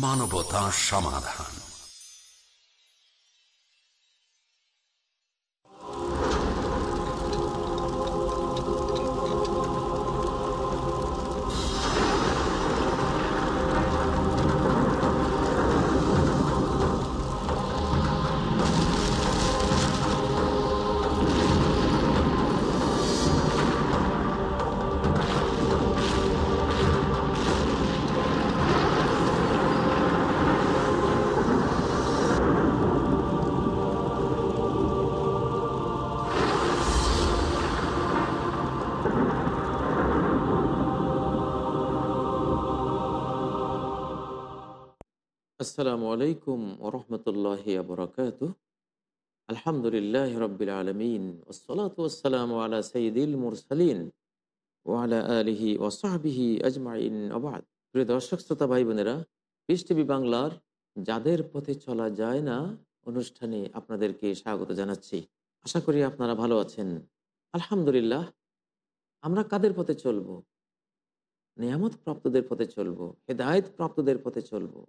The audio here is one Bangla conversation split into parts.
মানবতা সমাধান। আসসালামু আলাইকুম ওরহমতুল্লাহ বরকাত। আলহামদুলিল্লাহ রবিল আলমিন ওসলাতাম আলা সঈদুল মুরসালিন ওয়ালা আলিহি ওসাহাবিহি আজমাইন। আবাদ প্রিয় দর্শক, শ্রোতা ভাই বোনেরা পিস টিভি বাংলার যাদের পথে চলা যায় না, অনুষ্ঠানে আপনাদেরকে স্বাগত জানাচ্ছি। আশা করি আপনারা ভালো আছেন। আলহামদুলিল্লাহ, আমরা কাদের পথে চলবো? নিয়ামত প্রাপ্তদের পথে চলবো? হেদায়ত প্রাপ্তদের পথে চলবো?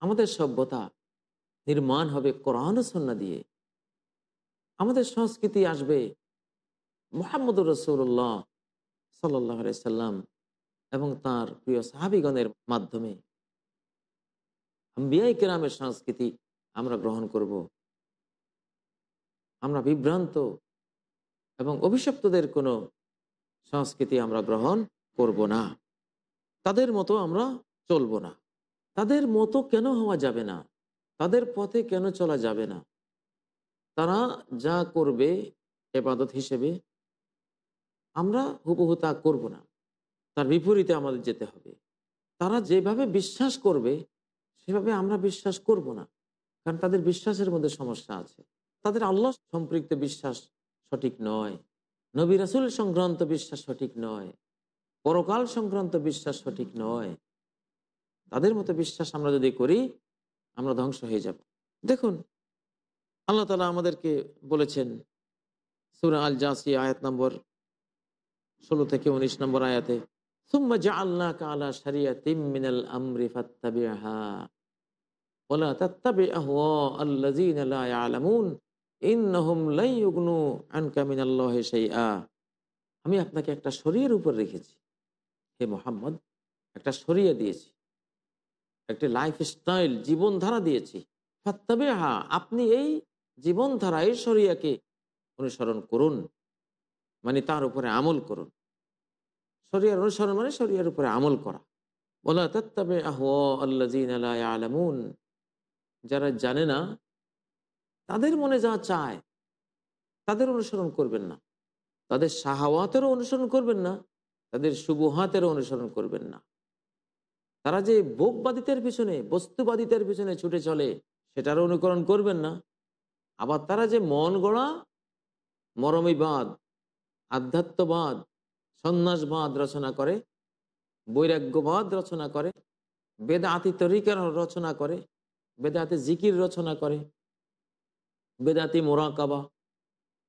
আমাদের সভ্যতা নির্মাণ হবে কোরআন সন্না দিয়ে। আমাদের সংস্কৃতি আসবে মোহাম্মদুর রসৌল্লাহ সাল্লাহ সাল্লাম এবং তার প্রিয় সাহাবিগণের মাধ্যমে। আম্বিয়াই কেরামের সংস্কৃতি আমরা গ্রহণ করব। আমরা বিভ্রান্ত এবং অভিশপ্তদের কোনো সংস্কৃতি আমরা গ্রহণ করব না। তাদের মতো আমরা চলব না। তাদের মতো কেন হওয়া যাবে না? তাদের পথে কেন চলা যাবে না? তারা যা করবে এবাদত হিসেবে আমরা হুবহু তা করব না। তার বিপরীতে আমাদের যেতে হবে। তারা যেভাবে বিশ্বাস করবে, সেভাবে আমরা বিশ্বাস করব না। কারণ তাদের বিশ্বাসের মধ্যে সমস্যা আছে। তাদের আল্লাহ সম্পৃক্ত বিশ্বাস সঠিক নয়। নবী রাসুল সংক্রান্ত বিশ্বাস সঠিক নয়। পরকাল সংক্রান্ত বিশ্বাস সঠিক নয়। তাদের মতো বিশ্বাস আমরা যদি করি আমরা ধ্বংস হয়ে যাব দেখুন আল্লাহ তালা আমাদেরকে বলেছেন সুরা আল জাসি আয়াত নম্বর ষোলো থেকে উনিশ নম্বর আয়াতে ثم جعلناك على شريعة من الأمر فاتبعها ولا تتبع أهواء الذين لا يعلمون إنهم لن يغنوا عنك من الله شيئا আমি আপনাকে একটা শরীরের উপর রেখেছি হে মোহাম্মদ একটা শরিয়া দিয়েছি একটি লাইফ স্টাইল জীবনধারা দিয়েছি। তবে হ্যাঁ আপনি এই জীবনধারা, এই শরিয়াকে অনুসরণ করুন। মানে তার উপরে আমল করুন। শরিয়ার অনুসরণ মানে শরিয়ার উপরে আমল করা। বলা তত্তাবে আহ আলামুন যারা জানে না, তাদের মনে যা চায়, তাদের অনুসরণ করবেন না। তাদের শাহাওয়াতেরও অনুসরণ করবেন না, তাদের শুভহাতেরও অনুসরণ করবেন না। তারা যে ভোগবাদিতের পিছনে বস্তুবাদিতের পিছনে ছুটে চলে সেটারও অনুকরণ করবেন না। আবার তারা যে মন গড়া, মরমীবাদ, আধ্যাত্মবাদ, সন্ন্যাসবাদ রচনা করে, বৈরাগ্যবাদ রচনা করে, বেদাতি তরিকার রচনা করে, বেদাতি জিকির রচনা করে, বেদাতি মোরাকাবা,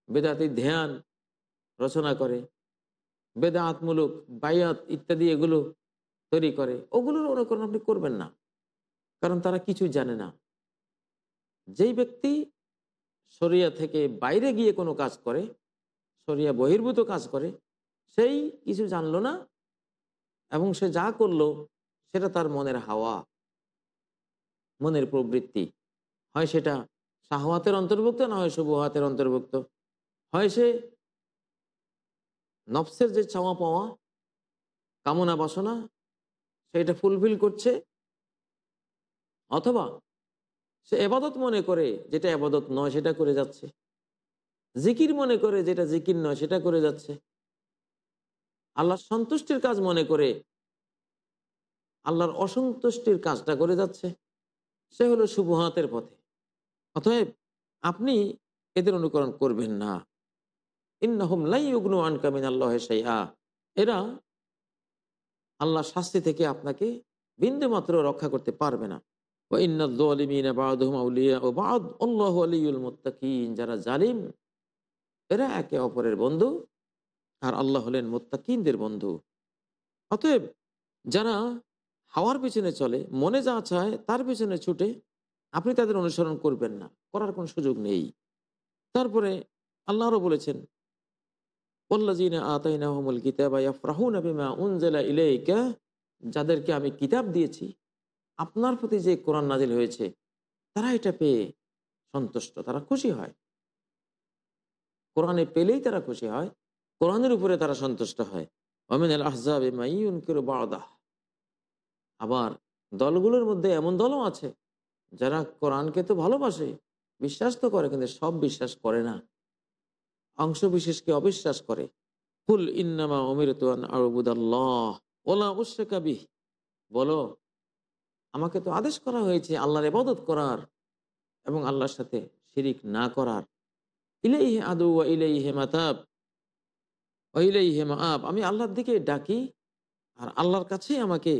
বেদাতি ধ্যান রচনা করে, বেদাতমূলক বায়াত ইত্যাদি এগুলো তৈরি করে, ওগুলোর অনুকরণ আপনি করবেন না। কারণ তারা কিছু জানে না। যেই ব্যক্তি সরিয়া থেকে বাইরে গিয়ে কোনো কাজ করে সরিয়া বহির্ভূত কাজ করে, সেই কিছু জানলো না এবং সে যা করল, সেটা তার মনের হাওয়া, মনের প্রবৃত্তি। হয় সেটা শাহওয়াতের অন্তর্ভুক্ত না হয় শুভহাতের অন্তর্ভুক্ত। হয় সে নফসের যে চাওয়া পাওয়া কামনা বাসনা সেটা ফুলফিল করছে। অথবা সে এবাদত মনে করে যেটা আবাদত নয়, সেটা করে যাচ্ছে। জিকির মনে করে যেটা জিকির নয়, সেটা করে যাচ্ছে। আল্লাহ সন্তুষ্টির কাজ মনে করে আল্লাহর অসন্তুষ্টির কাজটা করে যাচ্ছে। সে হলো শুভহাতের পথে। অতএব আপনি এদের অনুকরণ করবেন না। ইন্নাহুম লাই উগ্ন আনকামিন আল্লাহ এরা আল্লাহ শাস্তি থেকে আপনাকে বিন্দু মাত্র রক্ষা করতে পারবে না। যারা জালিম, এরা একে অপরের বন্ধু আর আল্লাহ হলেন মোত্তাকিনদের বন্ধু। অতএব যারা হাওয়ার পিছনে চলে, মনে যা চায় তার পিছনে ছুটে, আপনি তাদের অনুসরণ করবেন না, করার কোনো সুযোগ নেই। তারপরে আল্লাহরও বলেছেন ওল্লাজিনা আতাইনাহমুল কিতাবা ইয়াফরাহুনা বিমা উনজিলা ইলাইকা, যাদেরকে আমি কিতাব দিয়েছি, আপনার প্রতি যে কোরআন নাজিল হয়েছে, তারা এটা পেয়ে সন্তুষ্ট, তারা খুশি হয়। কোরআনে পেলেই তারা খুশি হয়, কোরআনের উপরে তারা সন্তুষ্ট হয়। অমিন আল আহজাব বাদাহ। আবার দলগুলোর মধ্যে এমন দলও আছে, যারা কোরআনকে তো ভালোবাসে, বিশ্বাস তো করে, কিন্তু সব বিশ্বাস করে না। অংশ বিশেষকে অবিশ্বাস করে। ফুল ইন্নামা অমির তুয়ান আরবুদাল্লাহ ওলা উশেকাবি বলো, আমাকে তো আদেশ করা হয়েছে আল্লাহর ইবাদত করার এবং আল্লাহর সাথে শিরিক না করার। ইলেইহে আদু ইলেইহে মাতাব ইলেইহে মাআব। আমি আল্লাহর দিকে ডাকি আর আল্লাহর কাছেই আমাকে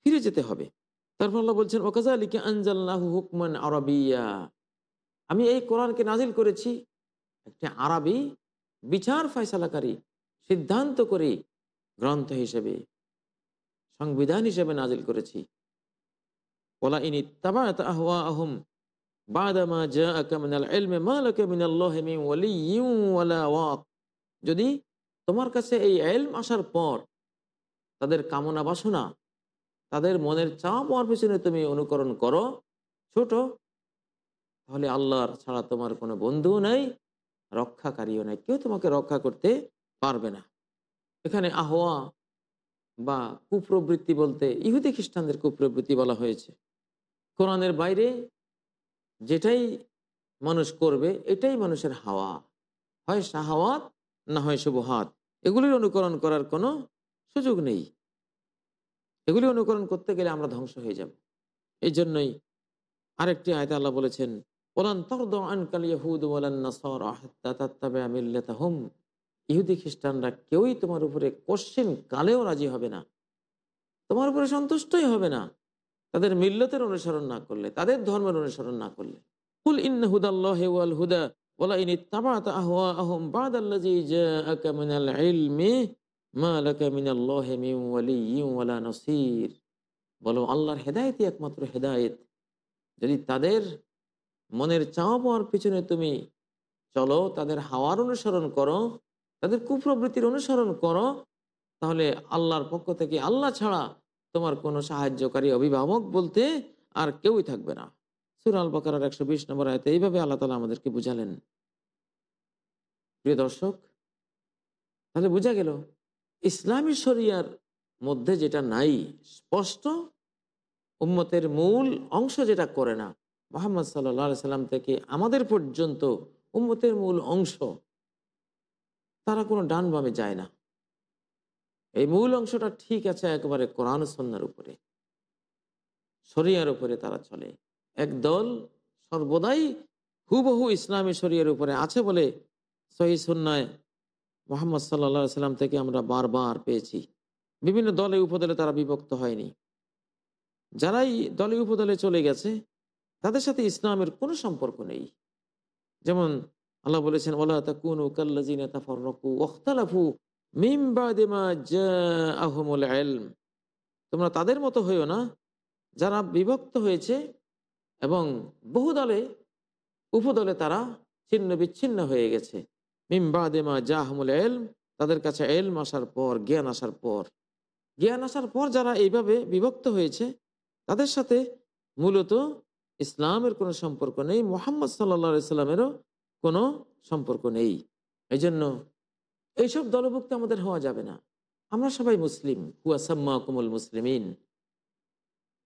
ফিরে যেতে হবে। তারপর আল্লাহ বলছেন ওকাজা আলীকে আনজাল্লাহু হুকমান আরবিয়া। আমি এই কোরআনকে নাজিল করেছি একটি আরবি বিচার ফয়সালাকারী সিদ্ধান্ত করে গ্রন্থ হিসেবে, সংবিধান হিসেবে নাজিল করেছি। যদি তোমার কাছে এই ইলম আসার পর তাদের কামনা বাসনা, তাদের মনের চাপ হওয়ার পিছনে তুমি অনুকরণ করো ছোট, তাহলে আল্লাহর ছাড়া তোমার কোনো বন্ধু নাই রক্ষাকারীও নাই। কেউ তোমাকে রক্ষা করতে পারবে না। এখানে আহওয়া বা কুপ্রবৃত্তি বলতে ইহুদি খ্রিস্টানদের কুপ্রবৃত্তি বলা হয়েছে। কোরআনের বাইরে যেটাই মানুষ করবে, এটাই মানুষের হাওয়া। হয় শাহাওয়াত, না হয় শুভহাত। এগুলির অনুকরণ করার কোনো সুযোগ নেই। এগুলি অনুকরণ করতে গেলে আমরা ধ্বংস হয়ে যাব। এই জন্যই আরেকটি আয়তা আল্লাহ বলেছেন ইহুদ খ্রিস্টানরা কেউই তোমার উপরে কোশ্চিন কালেও রাজি হবে না। তোমার উপরে সন্তুষ্টই হবে না। তাদের মিল্লতের অনুসরণ না করলে, তাদের ধর্মের অনুসরণ না করলে। কুল ইন্ন হুদাল্লাহ হুদা ওলা ইন ইত্তাবাত আহওয়াআহুম বাদাল্লাযী জাআকা মিনাল মিন বলো, আল্লাহর হেদায়েতই একমাত্র হেদায়েত। যদি তাদের মনের চাওয়া পাওয়ার পিছনে তুমি চলো, তাদের হাওয়ার অনুসরণ করো, তাদের কুপ্রবৃত্তির অনুসরণ করো, তাহলে আল্লাহর পক্ষ থেকে আল্লাহ ছাড়া তোমার কোনো সাহায্যকারী অভিভাবক বলতে আর কেউই থাকবে না। সুর আল বাকার একশো বিশ নম্বর আয়তে এইভাবে আল্লাহ তালা আমাদেরকে বুঝালেন। প্রিয় দর্শক, তাহলে বোঝা গেল, ইসলামী শরিয়ার মধ্যে যেটা নাই, স্পষ্ট, উম্মতের মূল অংশ যেটা করে না মোহাম্মদ সাল্লা সাল্লাম থেকে আমাদের পর্যন্ত উম্মতের মূল অংশ, তারা কোনো ডান বামে যায় না। এই মূল অংশটা ঠিক আছে একেবারে কোরআন সন্ন্যার উপরে। শরিয়ার উপরে তারা চলে। এক দল সর্বদাই হুবহু ইসলামী শরিয়ার উপরে আছে বলে সহি সন্ন্যায় মোহাম্মদ সাল্লা সাল্লাম থেকে আমরা বারবার পেয়েছি। বিভিন্ন দলে উপদলে তারা বিভক্ত হয়নি। যারাই দলে উপদলে চলে গেছে তাদের সাথে ইসলামের কোনো সম্পর্ক নেই। যেমন আল্লাহ বলেছেন ওলা তাকুন কাল্লাজিনা ইলম। তোমরা তাদের মতো হইও না, যারা বিভক্ত হয়েছে এবং বহু দলে, উপদলে তারা ছিন্ন বিচ্ছিন্ন হয়ে গেছে। মিম বাদিমা জাহমুল এলম তাদের কাছে এলম আসার পর, জ্ঞান আসার পর। জ্ঞান আসার পর যারা এইভাবে বিভক্ত হয়েছে, তাদের সাথে মূলত ইসলামের কোনো সম্পর্ক নেই, মোহাম্মদ সাল্লা সাল্লামেরও কোনো সম্পর্ক নেই। এই জন্য এইসব দলভুক্ত আমাদের হওয়া যাবে না। আমরা সবাই মুসলিম। হুয়াসাম্মা কুমুল মুসলিমিন।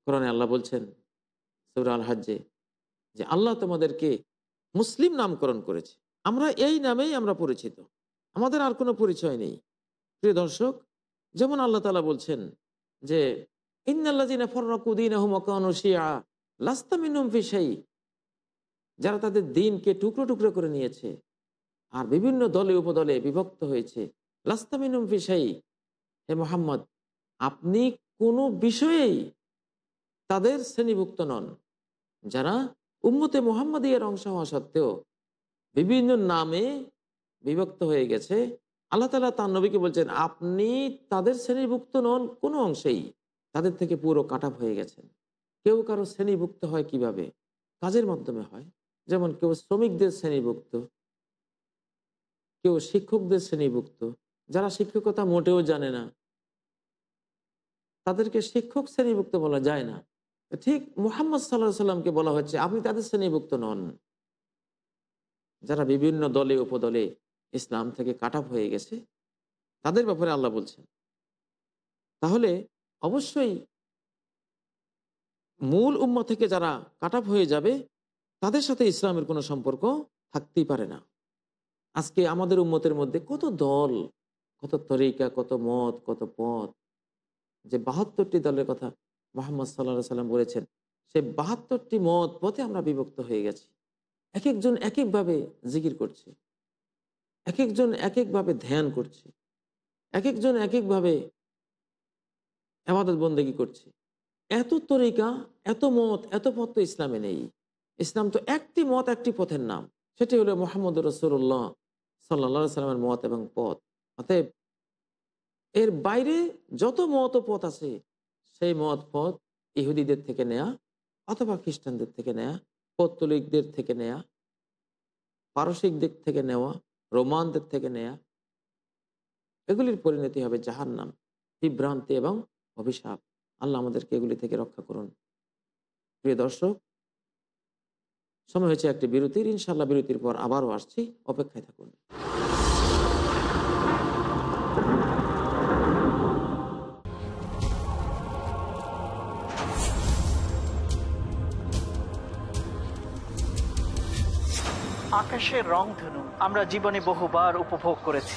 কোরআনে আল্লাহ বলছেন, সৌরা আল হাজ্জে যে আল্লাহ তোমাদেরকে মুসলিম নামকরণ করেছে। আমরা এই নামেই আমরা পরিচিত। আমাদের আর কোনো পরিচয় নেই। প্রিয় দর্শক, যেমন আল্লাহ তালা বলছেন যে ইন্নাল্লাজিনা ফররকুদ্দিন আহমকানুশিয়া লাস্তামিনুম ফিসাই যারা তাদের দিনকে টুকরো টুকরো করে নিয়েছে আর বিভিন্ন দলে উপদলে বিভক্ত হয়েছে। লাস্তামিনুম ফিসাই হে মোহাম্মদ, আপনি কোনো বিষয়েই তাদের শ্রেণীভুক্ত নন, যারা উম্মতে মোহাম্মদিয়ার অংশ হওয়া সত্ত্বেও বিভিন্ন নামে বিভক্ত হয়ে গেছে। আল্লাহ তালা তার নবীকে বলছেন, আপনি তাদের শ্রেণীভুক্ত নন কোনো অংশেই, তাদের থেকে পুরো কাট হয়ে গেছেন। কেউ কারও শ্রেণীভুক্ত হয় কীভাবে? কাজের মাধ্যমে হয়। যেমন কেউ শ্রমিকদের শ্রেণীভুক্ত, কেউ শিক্ষকদের শ্রেণীভুক্ত। যারা শিক্ষকতা মোটেও জানে না, তাদেরকে শিক্ষক শ্রেণীভুক্ত বলা যায় না। ঠিক মোহাম্মদ সাল্লাহ সাল্লামকে বলা হচ্ছে আপনি তাদের শ্রেণীভুক্ত নন। যারা বিভিন্ন দলে, উপদলে ইসলাম থেকে কাট হয়ে গেছে, তাদের ব্যাপারে আল্লাহ বলছেন। তাহলে অবশ্যই মূল উম্মা থেকে যারা কাট হয়ে যাবে, তাদের সাথে ইসলামের কোনো সম্পর্ক থাকতেই পারে না। আজকে আমাদের উম্মতের মধ্যে কত দল, কত তরিকা, কত মত, কত পথ, যে বাহাত্তরটি দলের কথা মোহাম্মদ সাল্লা সাল্লাম বলেছেন, সে বাহাত্তরটি মত, পথে আমরা বিভক্ত হয়ে গেছি। এক একজন এক একভাবে জিকির করছে এক একজন এক একভাবে ধ্যান করছে এক একজন এক একভাবে আবাদত বন্দেগি করছে। এত তরিকা, এত মত, এত পথ তো ইসলামে নেই। ইসলাম তো একটি মত, একটি পথের নাম। সেটি হলো মোহাম্মদ রসুল্লাহ সাল্লা সাল্লামের মত এবং পথ। অতএব এর বাইরে যত মত পথ আছে, সেই মত, পথ ইহুদিদের থেকে নেয়া অথবা খ্রিস্টানদের থেকে নেয়া, পত্তলিকদের থেকে নেয়া, পারসিকদের থেকে নেওয়া, রোমানদের থেকে নেয়া, এগুলির পরিণতি হবে জাহার নাম বিভ্রান্তি এবং অভিশাপ। আল্লাহ আমাদেরকে এগুলি থেকে রক্ষা করুন। প্রিয় দর্শক, সময় হয়েছে একটি বিরতির। ইনশাল্লাহ বিরতির পর আবারও আসছি। অপেক্ষায় থাকুন। আকাশের রং ধনু আমরা জীবনে বহুবার উপভোগ করেছি।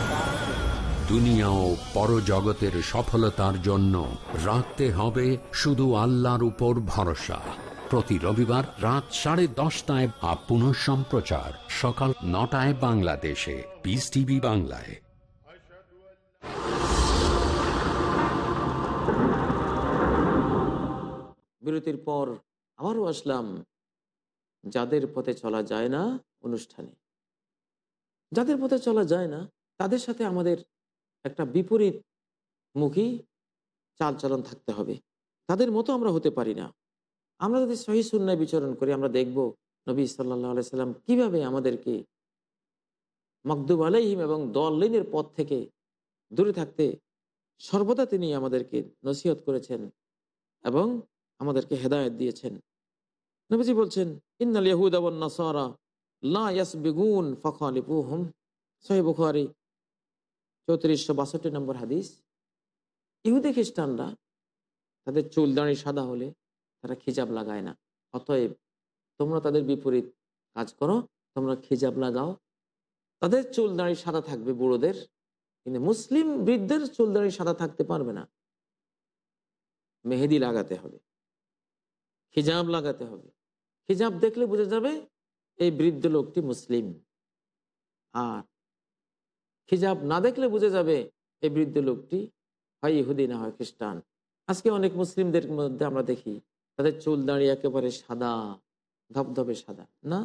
দুনিয়া ও পরজগতের সফলতার জন্য রাখতে হবে শুধু আল্লাহর উপর ভরসা। প্রতি রবিবার রাত সাড়ে দশটায় বা পুনঃ সম্প্রচার সকাল নটায় বাংলাদেশে। পিস টিভি বাংলায়। বিরতির পর আবারও আসলাম যাদের পথে চলা যায় না অনুষ্ঠানে। যাদের পথে চলা যায় না, তাদের সাথে আমাদের একটা বিপরীত মুখী চালচলন থাকতে হবে। তাদের মতো আমরা হতে পারি না। আমরা যদি সহি শূন্যায় বিচরণ করি, আমরা দেখব নবী সাল্লাহ সাল্লাম কীভাবে আমাদেরকে মকদুব আলাইহিম এবং দলিনের পথ থেকে দূরে থাকতে সর্বদা তিনি আমাদেরকে নসিহত করেছেন এবং আমাদেরকে হেদায়ত দিয়েছেন। নবীজি বলছেন, ইন্নাল ইয়াহুদ আওয়ান নাসারা লা ইয়াসবিগুন ফাখালিফুহুম। সহিহ বুখারী চৌত্রিশশো বাষট্টি নম্বর হাদিস। ইহুদি খ্রিস্টানরা তাদের চুল দাঁড়ি সাদা হলে তারা খিজাব লাগায় না। অতএব তোমরা তাদের বিপরীত কাজ করো, তোমরা খিজাব লাগাও। তাদের চুল দাঁড়ি সাদা থাকবে বুড়োদের, কিন্তু মুসলিম বৃদ্ধের চুল দাঁড়ি সাদা থাকতে পারবে না। মেহেদি লাগাতে হবে, খিজাব লাগাতে হবে। খিজাব দেখলে বোঝা যাবে এই বৃদ্ধ লোকটি মুসলিম। আর খিজাব না দেখলে বুঝে যাবে এই বৃদ্ধ লোকটি হয় ইহুদি না হয় খ্রিস্টান। আজকে অনেক মুসলিমদের মধ্যে আমরা দেখি, তাদের চুল দাঁড়িয়ে একেবারে সাদা, ধবধবে সাদা, না?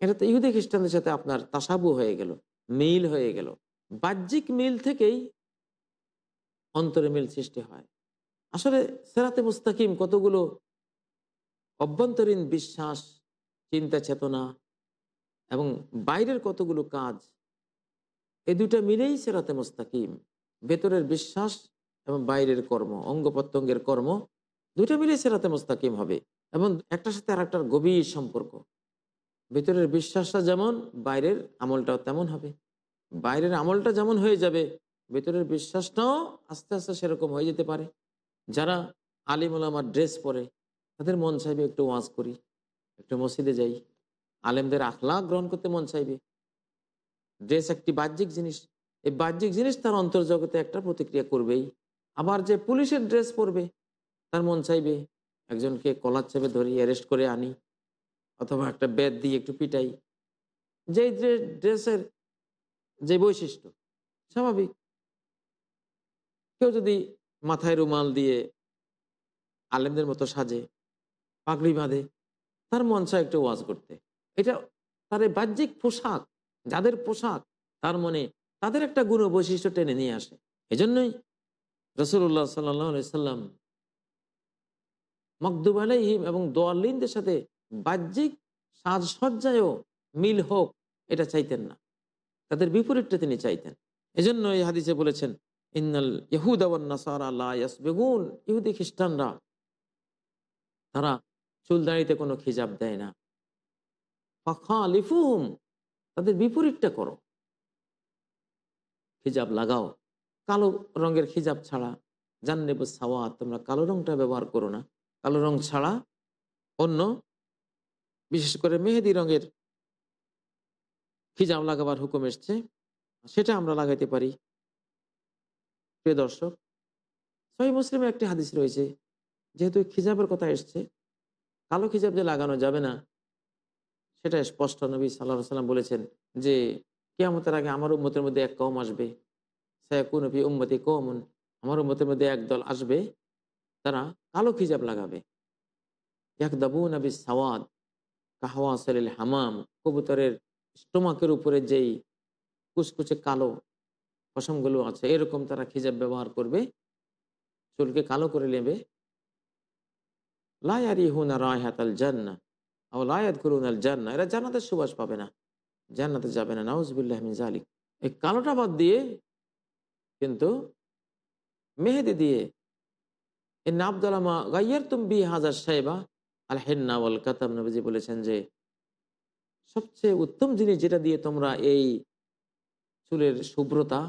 এটা তো ইহুদি খ্রিস্টানদের সাথে আপনার তাসাবু হয়ে গেল, মিল হয়ে গেল। বাহ্যিক মিল থেকেই অন্তরে মিল সৃষ্টি হয়। আসলে সেরাতে মুস্তাকিম কতগুলো অভ্যন্তরীণ বিশ্বাস, চিন্তা, চেতনা এবং বাইরের কতগুলো কাজ এই দুটা মিলেই সেরাতে মোস্তাকিম। ভেতরের বিশ্বাস এবং বাইরের কর্ম, অঙ্গ প্রত্যঙ্গের কর্ম, দুইটা মিলেই সেরাতে মোস্তাকিম হবে এবং একটার সাথে আর একটার গভীর সম্পর্ক। ভেতরের বিশ্বাসটা যেমন, বাইরের আমলটাও তেমন হবে। বাইরের আমলটা যেমন হয়ে যাবে, ভেতরের বিশ্বাসটাও আস্তে আস্তে সেরকম হয়ে যেতে পারে। যারা আলিমুল আমার ড্রেস পরে, তাদের মন চাইবে একটু ওয়াজ করি, একটু মসজিদে যাই। আলেমদের আখলা গ্রহণ করতে মন চাইবে। ড্রেস একটি বাহ্যিক জিনিস। এই বাহ্যিক জিনিস তার অন্তর্জগতে একটা প্রতিক্রিয়া করবেই। আবার যে পুলিশের ড্রেস পরবে, তার মন চাইবে, একজনকে কলার চেপে ধরি, অ্যারেস্ট করে আনি, অথবা একটা বেদ দিয়ে একটু পিটাই। যেই ড্রেসের যে বৈশিষ্ট্য, স্বাভাবিক। কেউ যদি মাথায় রুমাল দিয়ে আলেমদের মতো সাজে, পাগড়ি বাঁধে, তার মন চায় একটু ওয়াজ করতে। এটা তার বাহ্যিক পোশাক। যাদের পোশাক, তার মনে তাদের একটা গুণ বৈশিষ্ট্য টেনে নিয়ে আসে। এজন্যই রসুল্লাহ সাল্লাম মকদুব আলাইহিম এবং দোয়াল্লিনদের সাথে বাহ্যিক সাজসজ্জায়ও মিল হোক, এটা চাইতেন না। তাদের বিপরীতটা তিনি চাইতেন। এজন্য এই হাদিসে বলেছেন, ইন্নাল ইহুদ বেগুন ইহুদি খ্রিস্টানরা, তারা চুলদাড়িতে কোনো খিজাব দেয় না। লিফুম তাদের বিপরীতটা করো। খিজাব লাগাও। কালো রঙের খিজাব ছাড়া জান্নেব সাওয়া তোমরা কালো রংটা ব্যবহার করো না। কালো রং ছাড়া অন্য বিশেষ করে মেহেদি রঙের খিজাব লাগাবার হুকুম এসছে, সেটা আমরা লাগাইতে পারি। প্রিয় দর্শক, সহি মুসলিমের একটি হাদিস রয়েছে, যেহেতু খিজাবের কথা এসছে, কালো খিজাব যে লাগানো যাবে না সেটা স্পষ্ট নবী সাল্লাহ সাল্লাম বলেছেন যে, কেয়ামতের আগে আমার উম্মতের মধ্যে এক কম আসবে। সায়াকুন নবী উম্মতি কমন আমার উম্মতের মধ্যে একদল আসবে, তারা কালো খিজাব লাগাবে। এক দাবু নবী সাওয়াদ কাহওয়া সালিল হামাম। কবুতরের স্টোমাকের উপরে যেই কুচকুচে কালো পশমগুলো আছে, এরকম তারা খিজাব ব্যবহার করবে। চুলকে কালো করে নেবে। লাই লায়ারি হুনা রায় হাতাল জান্না জান্না এরা জান্নাতের সুবাস পাবে না। জান্নাতে যাবে না, নাউজবিল্লাহ জালিক এই কালোটা বাদ দিয়ে কিন্তু মেহেদি দিয়ে এই নাবদালামা গাইয়ার হাজার সাহেবা কাতাম নবীজি বলেছেন যে, সবচেয়ে উত্তম জিনিস যেটা দিয়ে তোমরা এই চুলের শুভ্রতা,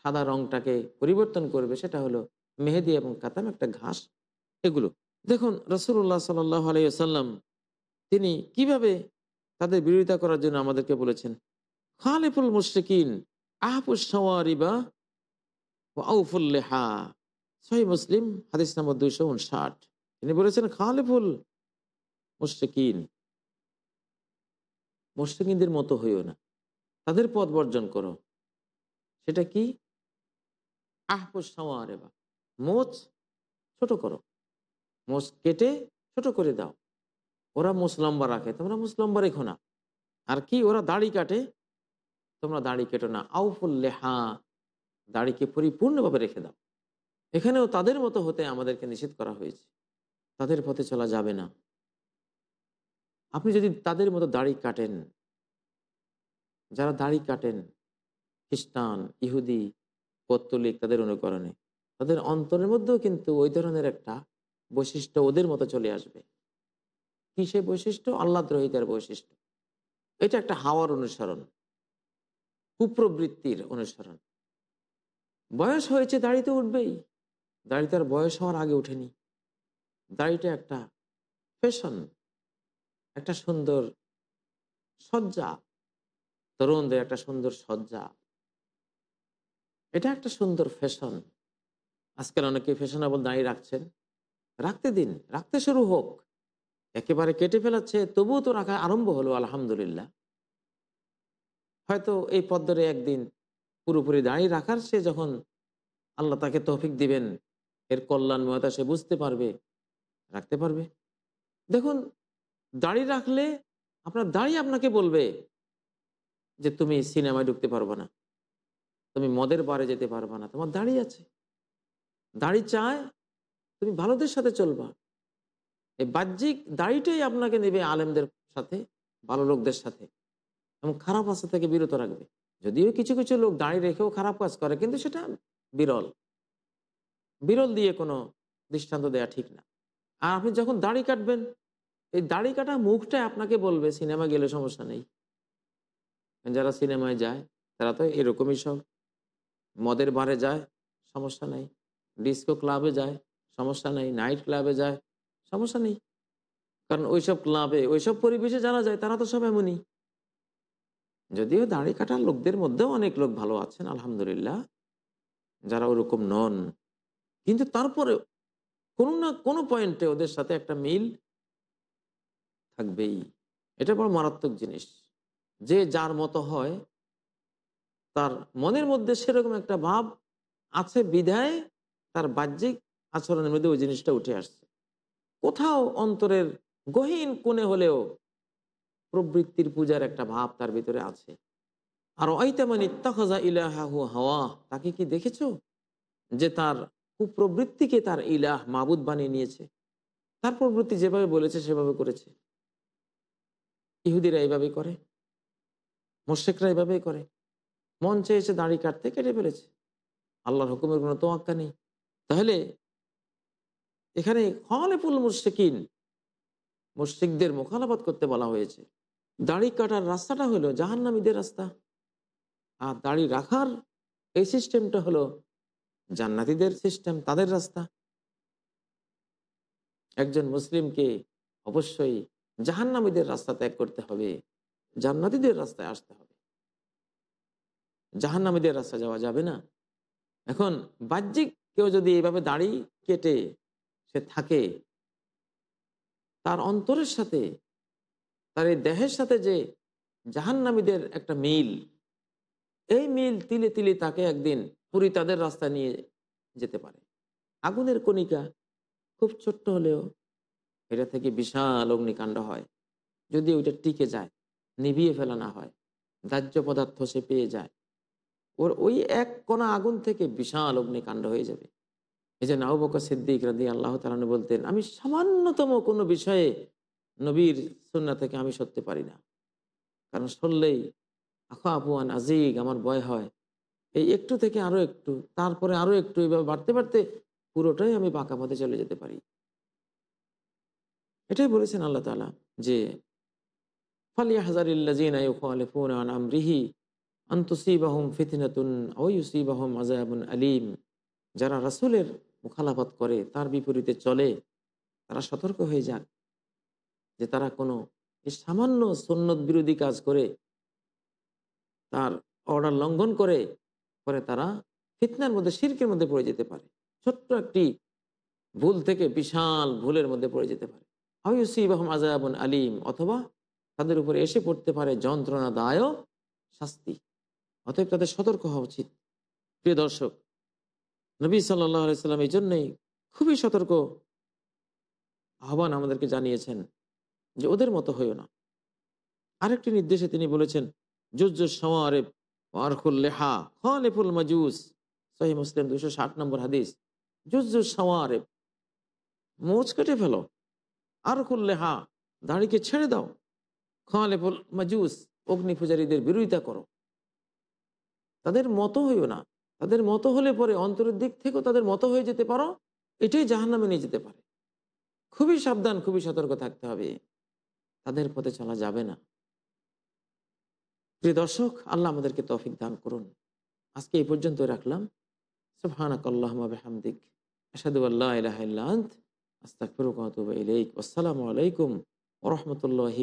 সাদা রংটাকে পরিবর্তন করবে, সেটা হলো মেহেদি এবং কাতাম, একটা ঘাস, এগুলো। দেখুন রসুল্লাহ সাল আলাইসাল্লাম তিনি কীভাবে তাদের বিরোধিতা করার জন্য আমাদেরকে বলেছেন, খালেফুল মুশরিকিন আহপুসরিবা আউফুল্লেহা সহি মুসলিম, হাদিস নম্বর দুইশো উনষাট। তিনি বলেছেন, খালেফুল মুশরিকিন মুশরিকিনদের মতো হইও না। তাদের পথ বর্জন করো। সেটা কি? আহপুস সামারেবা মোচ ছোট করো। মোচ কেটে ছোট করে দাও। ওরা মোচ লম্বা রাখে, তোমরা মোচ লম্বা রেখো না। আর কি, ওরা দাড়ি কাটে? তোমরা দাড়ি কেটো না। আউফুল লেহা, দাড়িকে পরিপূর্ণভাবে রেখে দাও। এখানেও তাদের মতো হতে আমাদেরকে নিষেধ করা হয়েছে। তাদের পথে চলা যাবে না। আপনি যদি তাদের মতো দাড়ি কাটেন, যারা দাড়ি কাটেন, খ্রিস্টান, ইহুদি, পত্তলিক, তাদের অনুকরণে, তাদের অন্তরের মধ্যেও কিন্তু ওই ধরনের একটা বৈশিষ্ট্য ওদের মতো চলে আসবে। কি সে বৈশিষ্ট্য? আল্লাহ দ্রোহিতার বৈশিষ্ট্য। এটা একটা হাওয়ার অনুসরণ। কুপ্রবৃত্তির অনুসরণ। বয়স হয়েছে দাড়িতে উঠবেই। দাড়ি তার বয়স হওয়ার আগে ওঠেনি দাড়িটা একটা ফ্যাশন একটা সুন্দর সজ্জা। তরুণদের একটা সুন্দর সজ্জা। এটা একটা সুন্দর ফ্যাশন আজকাল অনেকে ফ্যাশনেবল দাঁড়িয়ে রাখছেন। রাখতে দিন, রাখতে শুরু হোক। একেবারে কেটে ফেলাচ্ছে, তবুও তো রাখা আরম্ভ হলো, আলহামদুলিল্লাহ। হয়তো এই পদ্মরে একদিন পুরোপুরি দাঁড়িয়ে রাখার সে যখন আল্লাহ তাকে তৌফিক দিবেন, এর কল্যাণময়তা সে বুঝতে পারবে, রাখতে পারবে। দেখুন দাড়ি রাখলে আপনার দাড়ি আপনাকে বলবে যে, তুমি সিনেমায় ঢুকতে পারবে না, তুমি মদের বারে যেতে পারবে না, তোমার দাড়ি আছে। দাড়ি চায়, তুমি ভালোদের সাথে চলবা এই বাহ্যিক দাড়িটাই আপনাকে নেবে আলেমদের সাথে, ভালো লোকদের সাথে এবং খারাপ রাস্তা থেকে বিরত রাখবে। যদিও কিছু কিছু লোক দাঁড়িয়ে রেখেও খারাপ কাজ করে, কিন্তু সেটা বিরল। বিরল দিয়ে কোনো দৃষ্টান্ত দেয়া ঠিক না। আর আপনি যখন দাড়ি কাটবেন, এই দাড়ি কাটা মুখটা আপনাকে বলবে, সিনেমা গেলে সমস্যা নেই। যারা সিনেমায় যায়, তারা তো এরকমই সব। মদের বারে যায়, সমস্যা নেই। ডিস্কো ক্লাবে যায়, সমস্যা নেই। নাইট ক্লাবে যায় সমস্যা নেই। কারণ ওইসব ক্লাবে ওইসব পরিবেশে যারা যায়, তারা তো সব এমনই। যদিও দাড়ি কাটা লোকদের মধ্যেও অনেক লোক ভালো আছেন, আলহামদুলিল্লাহ। যারা ওরকম নন। কিন্তু তারপরে কোনো না কোনো পয়েন্টে ওদের সাথে একটা মিল থাকবেই। এটা বড় মারাত্মক জিনিস। যে যার মতো হয়, তার মনের মধ্যে সেরকম একটা ভাব আছে, বিধায় তার বাহ্যিক আচরণের মধ্যে ওই জিনিসটা উঠে আসছে। কোথাও অন্তরের গহীন কোণে হলেও প্রবৃত্তির পূজার একটা ভাব তার ভিতরে আছে। আর ওইতেমন ইত্তাখজা ইলাহু হাওয়া, তাকে কি দেখেছ? যে তার কুপ্রবৃত্তিকে তার ইলাহ মাবুদ বানিয়ে নিয়েছে। তার প্রবৃত্তি যেভাবে বলেছে, সেভাবে করেছে। ইহুদিরা এইভাবে করে, মোশেকরা এইভাবেই করে। মঞ্চে এসে দাড়ি কাটতে কেটে ফেলেছে। আল্লাহর হুকুমের কোনো তোয়াক্কা নেই। তাহলে এখানে হলেফুল মুশিকিন মুশিকদের মোখালাবাদ করতে বলা হয়েছে। দাড়ি কাটার রাস্তাটা হলো জাহান্নামীদের রাস্তা। আর দাড়ি রাখার এই সিস্টেমটা হলো জান্নাতিদের সিস্টেম তাদের রাস্তা। একজন মুসলিমকে অবশ্যই জাহান্নামীদের রাস্তা ত্যাগ করতে হবে, জান্নাতিদের রাস্তায় আসতে হবে। জাহান্নামীদের রাস্তা যাওয়া যাবে না। এখন বাহ্যিক কেউ যদি এইভাবে দাড়ি কেটে সে থাকে, তার অন্তরের সাথে, তার এই দেহের সাথে যে জাহান্নামীদের একটা মিল, এই মিল তিলে তিলে তাকে একদিন পুরি তাদের রাস্তা নিয়ে যেতে পারে। আগুনের কণিকা খুব ছোট্ট হলেও এটা থেকে বিশাল অগ্নিকাণ্ড হয়। যদি ওইটা টিকে যায়, নিভিয়ে ফেলা না হয়, দাহ্য পদার্থ সে পেয়ে যায়, ওর ওই এক কোনা আগুন থেকে বিশাল অগ্নিকাণ্ড হয়ে যাবে। এই যে নাউবক সিদ্দিক রাদি আল্লাহ তালন বলতেন, আমি সামান্যতম কোনো বিষয়ে নবীর সন্না থেকে আমি সরতে পারি না। কারণ সরলেই আখা আপুয়ান আজিক আমার ভয় হয়। এই একটু থেকে আরও একটু, তারপরে আরও একটু এইভাবে বাড়তে বাড়তে পুরোটাই আমি বাঁকা পথে চলে যেতে পারি। এটাই বলেছেন আল্লাহ তালা যে ফালিয়া হাজারিল্লাজিন আমরিহি আন্তুসিবাহম ফিতনাতুন ওয়ুসিবাহম আজাবুন আলিম। যারা রাসুলের মুখালাফত করে, তার বিপরীতে চলে, তারা সতর্ক হয়ে যাক যে তারা কোনো সামান্য সন্ন্যত বিরোধী কাজ করে, তার অর্ডার লঙ্ঘন করে, পরে তারা ফিতনার মধ্যে, শির্কের মধ্যে পড়ে যেতে পারে। ছোট্ট একটি ভুল থেকে বিশাল ভুলের মধ্যে পড়ে যেতে পারে। আয়ুসিবাহম আজাবন আলিম, অথবা তাদের উপরে এসে পড়তে পারে যন্ত্রণাদায়ক শাস্তি। অতএব তাদের সতর্ক হওয়া উচিত। প্রিয় দর্শক নবী সাল্লাহ সাল্লাম এই জন্যই খুবই সতর্ক আহ্বান আমাদেরকে জানিয়েছেন যে ওদের মতো হইও না। আরেকটি নির্দেশে তিনি বলেছেন মোচ কেটে ফেলো। আরকুল লেহা, দাড়িকে ছেড়ে দাও। খালেফুল মাজুস, অগ্নি পূজারীদের বিরোধিতা করো। তাদের মতো হইও না। তাদের মতো হলে পরে অন্তরের দিক থেকেও তাদের মতো হয়ে যেতে পারো, এটাই জাহান্নামে নিয়ে যেতে পারে। খুবই সাবধান, খুবই সতর্ক থাকতে হবে। তাদের পথে চলা যাবে না। প্রিয় দর্শক, আল্লাহ আমাদেরকে তৌফিক দান করুন। আজকে এই পর্যন্ত রাখলাম। সুবহানাক আল্লাহুম্মা বিহামদিক। আশহাদু আল্লা ইলাহা ইল্লা আন্ত। আস্তাগফিরুকা ওয়া আতুবু ইলাইক। আসসালামু আলাইকুম ওয়া রাহমাতুল্লাহি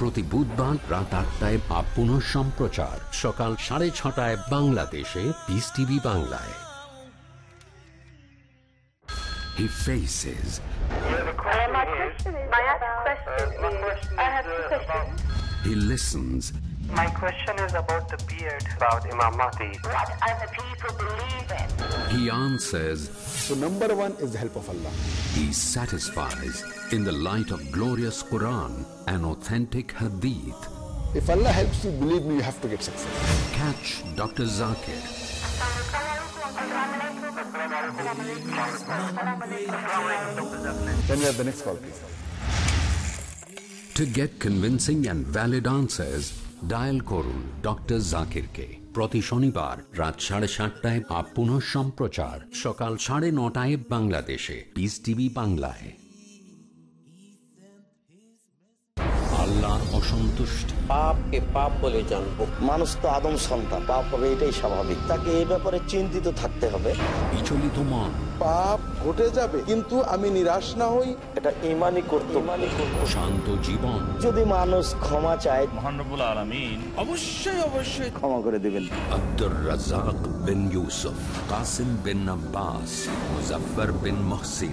প্রতি বুধবার রাত আটটায় বা পুনঃ সম্প্রচার সকাল সাড়ে ছটায় বাংলাদেশে পিস টিভি বাংলায় He faces. My question is, my question is, I have two questions. He listens. My question is about the beard. About Imam Mahdi. What other people believe in. He answers. So number one is the help of Allah. He satisfies in the light of glorious Quran and authentic Hadith. If Allah helps you, believe me, you have to get success. Catch Dr. Zakir Then we have the next call, please. to get convincing and valid answers. Dial করুন ডক্টর জাকিরকে প্রতি শনিবার রাত সাড়ে সাতটায় আপ পুনঃ সম্প্রচার সকাল সাড়ে নটায় বাংলাদেশে। পিস টিভি বাংলায়। আল্লাহর অসন্তুষ্টি। পাপকে পাপ বলে জানব। মানুষ তো আদম সন্তান পাপ হবে এটাই স্বাভাবিক। তাকে এই ব্যাপারে চিন্তিত থাকতে হবে। বিচলিত মন। পাপ ঘটে যাবে কিন্তু আমি নিরাশ না হই। এটা ইমানই করতে শান্ত জীবন। যদি মানুষ ক্ষমা চায় মহানবুল আলমিন অবশ্যই অবশ্যই ক্ষমা করে দিবেন। আব্দুর রাজাক বিন ইউসুফ কাসিম বিন আব্বাস মুজফর বিন মহসিন।